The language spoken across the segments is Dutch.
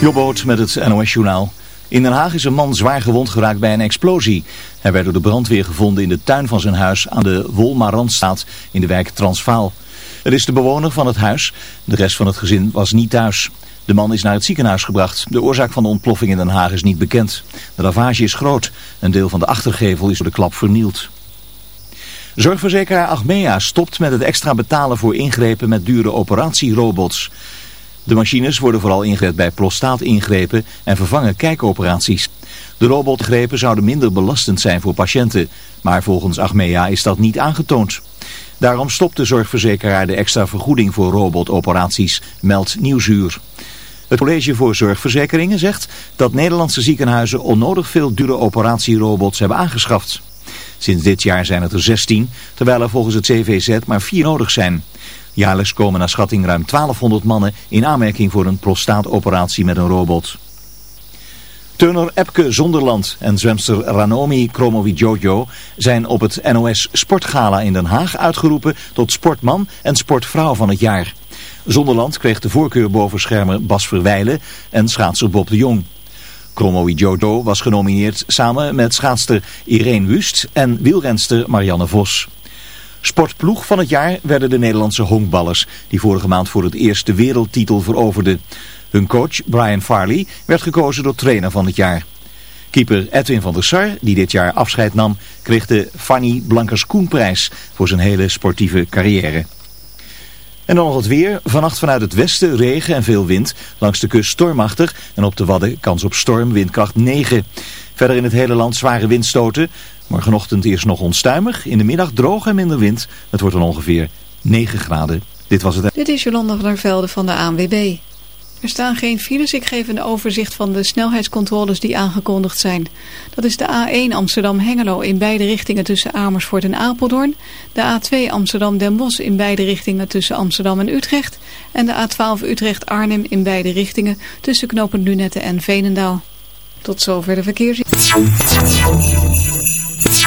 Jobboot met het NOS-journaal. In Den Haag is een man zwaar gewond geraakt bij een explosie. Hij werd door de brandweer gevonden in de tuin van zijn huis aan de Wolmarandstraat in de wijk Transvaal. Het is de bewoner van het huis. De rest van het gezin was niet thuis. De man is naar het ziekenhuis gebracht. De oorzaak van de ontploffing in Den Haag is niet bekend. De ravage is groot. Een deel van de achtergevel is door de klap vernield. Zorgverzekeraar Achmea stopt met het extra betalen voor ingrepen met dure operatierobots. De machines worden vooral ingezet bij prostaatingrepen en vervangen kijkoperaties. De robotgrepen zouden minder belastend zijn voor patiënten, maar volgens Achmea is dat niet aangetoond. Daarom stopt de zorgverzekeraar de extra vergoeding voor robotoperaties, meldt Nieuwsuur. Het College voor Zorgverzekeringen zegt dat Nederlandse ziekenhuizen onnodig veel dure operatierobots hebben aangeschaft. Sinds dit jaar zijn het er 16, terwijl er volgens het CVZ maar vier nodig zijn. Jaarlijks komen naar schatting ruim 1200 mannen in aanmerking voor een prostaatoperatie met een robot. Turner Epke Zonderland en zwemster Ranomi Kromowidjojo zijn op het NOS Sportgala in Den Haag uitgeroepen tot sportman en sportvrouw van het jaar. Zonderland kreeg de voorkeur boven schermer Bas Verwijlen en schaatser Bob de Jong. Kromowidjojo was genomineerd samen met schaatster Irene Wust en wielrenster Marianne Vos. Sportploeg van het jaar werden de Nederlandse honkballers, die vorige maand voor het eerst de wereldtitel veroverden. Hun coach Brian Farley werd gekozen door trainer van het jaar. Keeper Edwin van der Sar, die dit jaar afscheid nam, kreeg de Fanny Blankers-Koenprijs voor zijn hele sportieve carrière. En dan nog het weer. Vannacht vanuit het westen regen en veel wind. Langs de kust stormachtig en op de Wadden kans op storm, windkracht 9. Verder in het hele land zware windstoten. Morgenochtend eerst nog onstuimig. In de middag droog en minder wind. Het wordt dan ongeveer 9 graden. Dit was het. Dit is Jolanda van der Velde van de ANWB. Er staan geen files. Ik geef een overzicht van de snelheidscontroles die aangekondigd zijn. Dat is de A1 Amsterdam-Hengelo in beide richtingen tussen Amersfoort en Apeldoorn. De A2 Amsterdam-Den Bosch in beide richtingen tussen Amsterdam en Utrecht. En de A12 Utrecht-Arnhem in beide richtingen tussen knopen Lunette en Veenendaal. Tot zover de verkeers.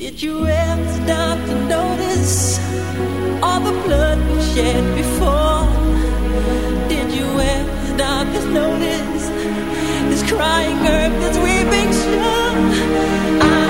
Did you ever stop to notice all the blood we shed before? Did you ever stop to notice this crying earth, this weeping shore? I,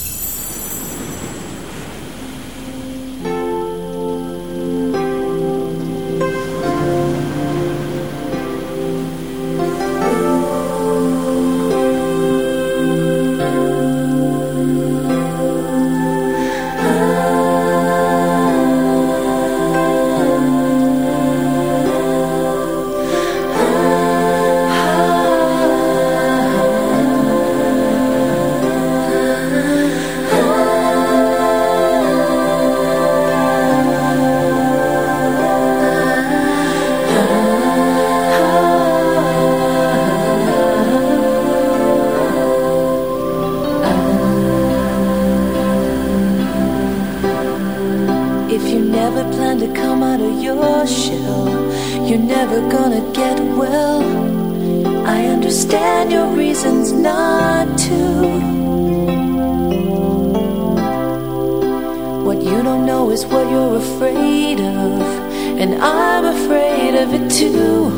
And I'm afraid of it too.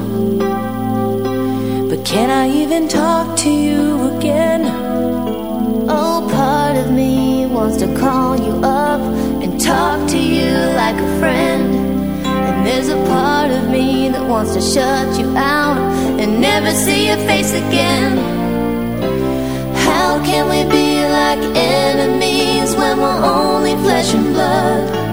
But can I even talk to you again? Oh, part of me wants to call you up and talk to you like a friend. And there's a part of me that wants to shut you out and never see your face again. How can we be like enemies when we're only flesh and blood?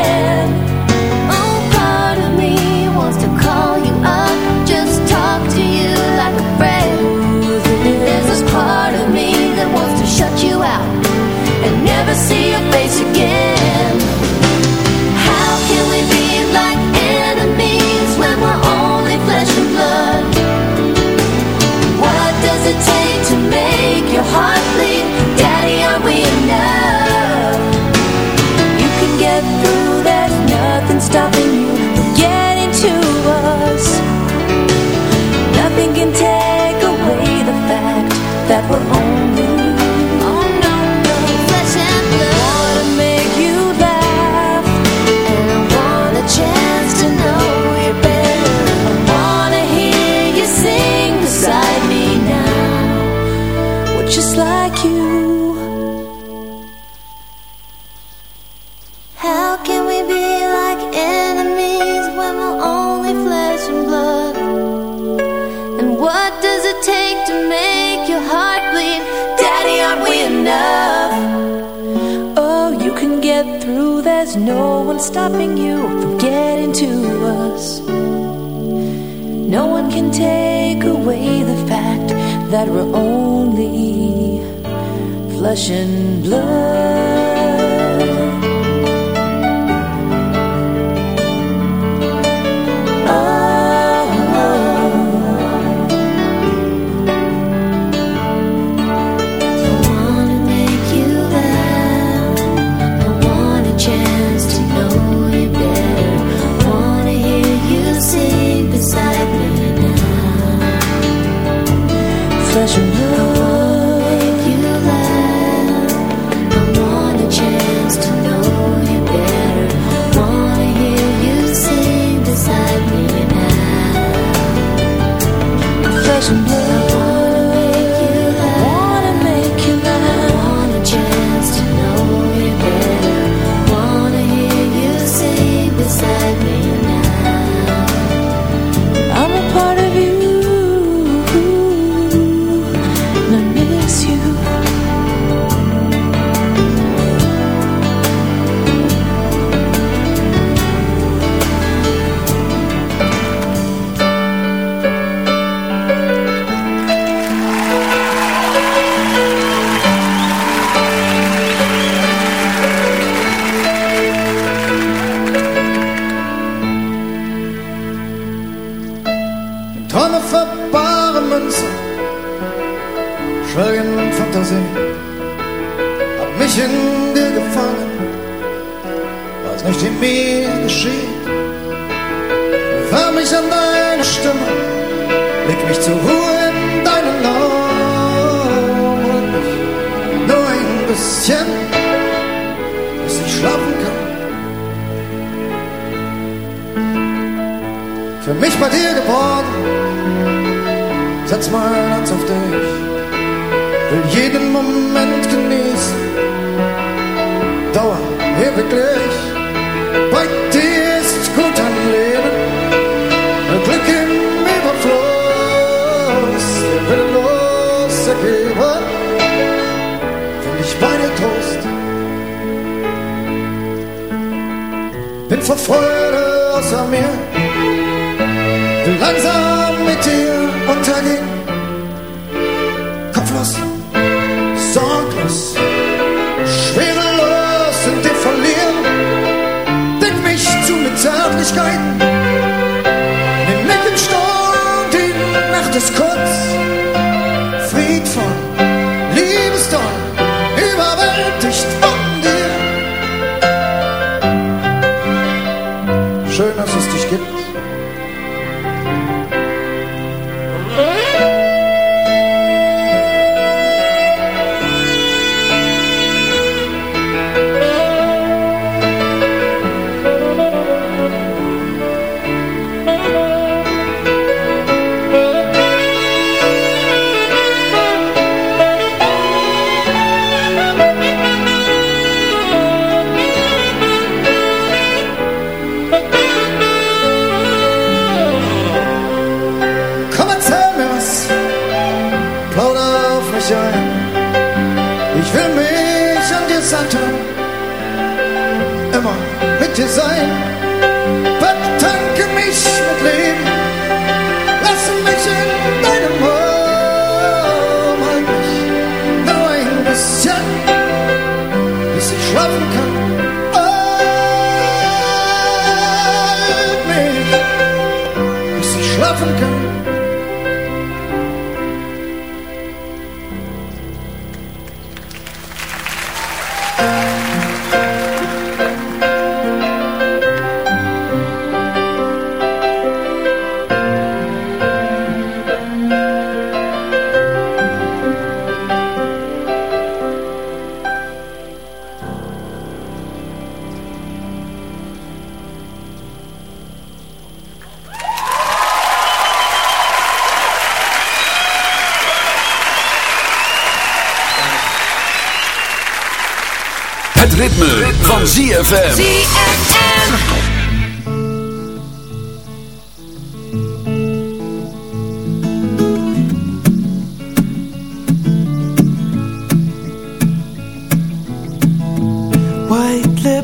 Schön, dass es dich gibt.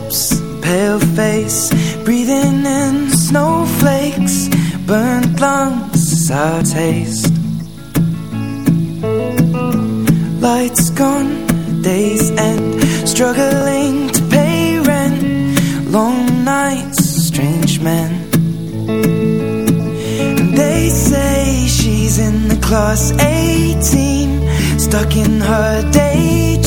lips, pale face, breathing in snowflakes, burnt lungs I our taste. Lights gone, days end, struggling to pay rent, long nights, strange men. They say she's in the class 18, stuck in her daydream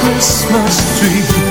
Christmas tree.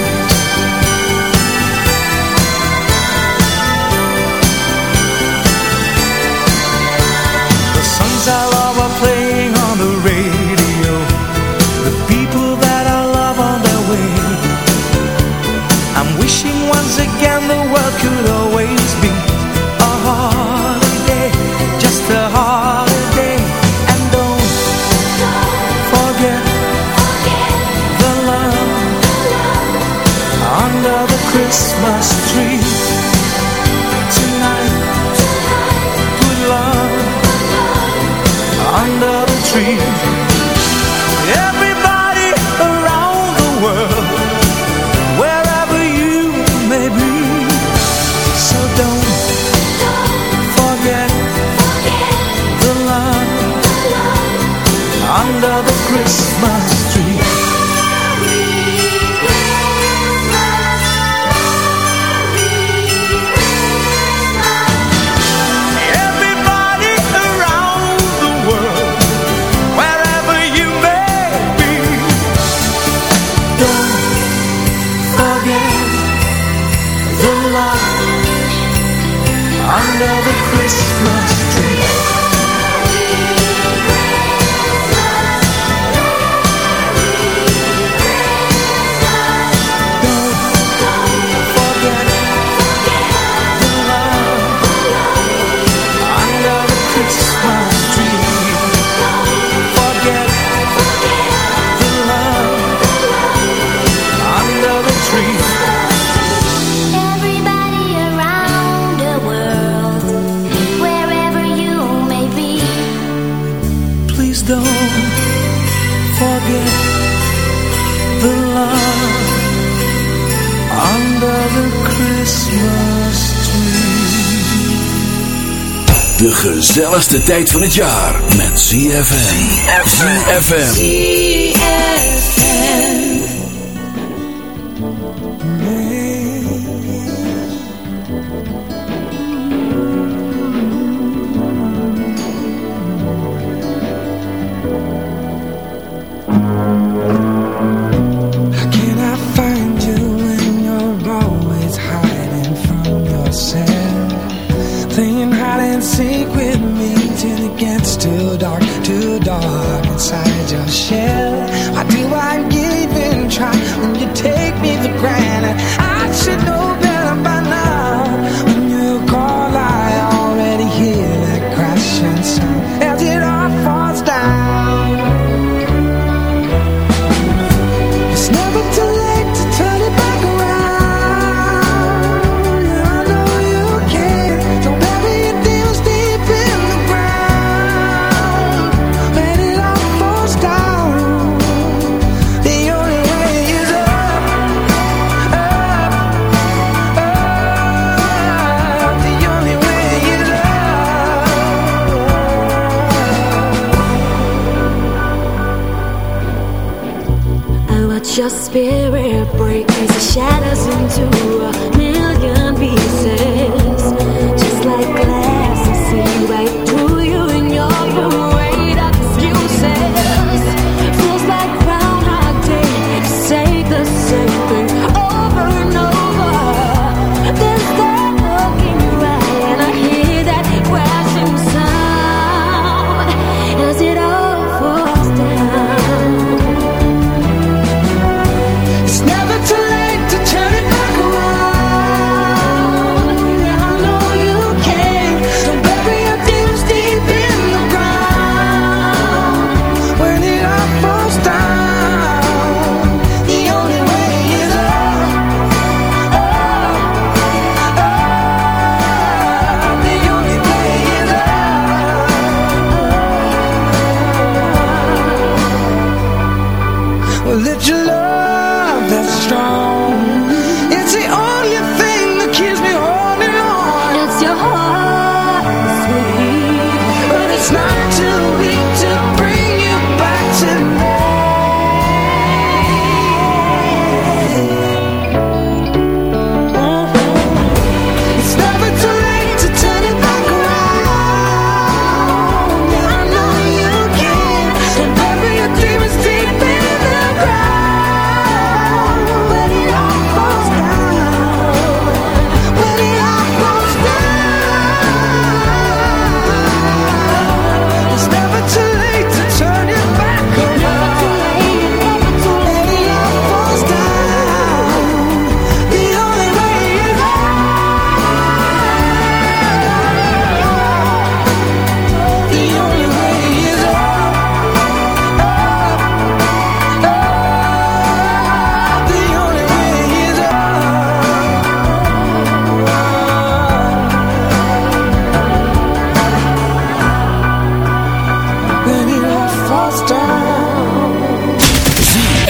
don't forget the love under the Christmas tree. De gezelligste tijd van het jaar met ZFM. ZFM.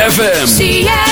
ZFM.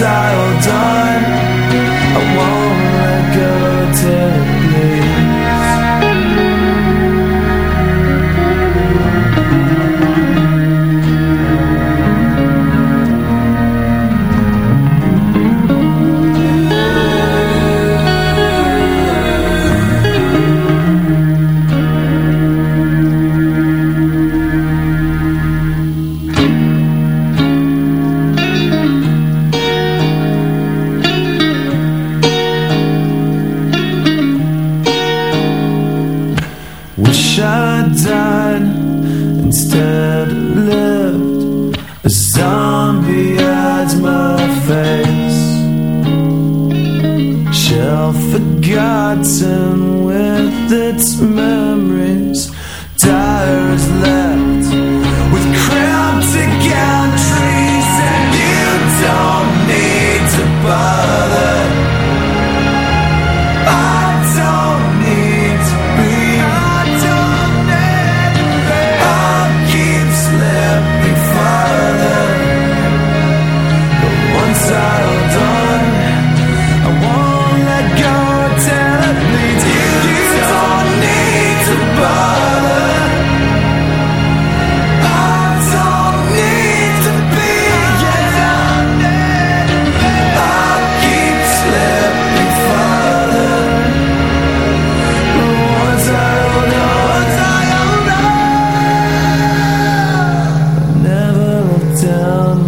I'll die down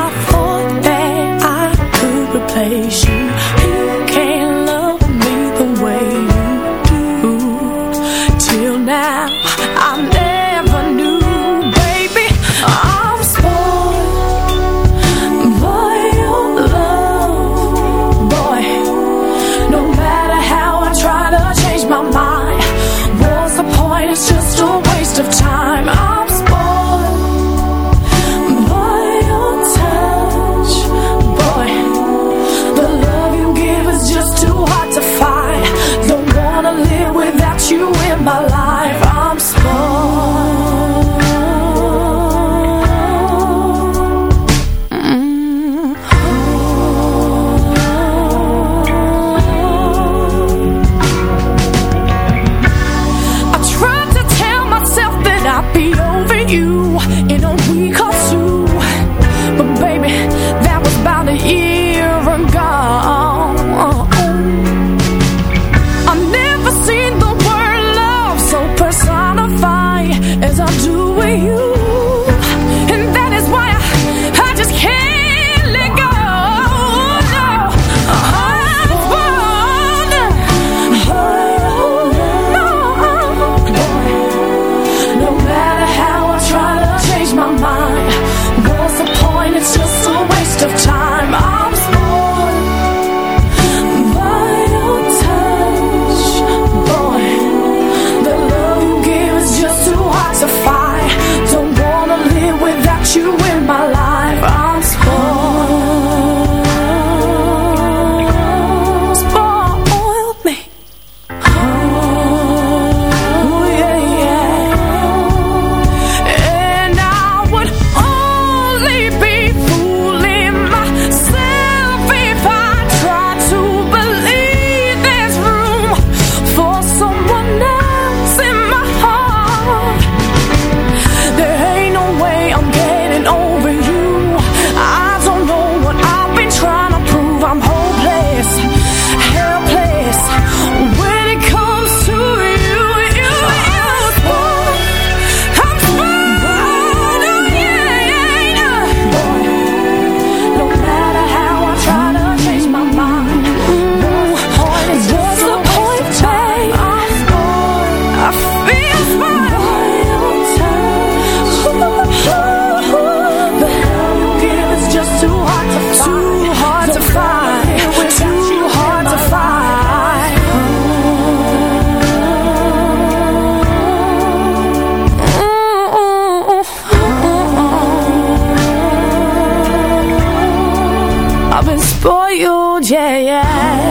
For you, yeah, yeah.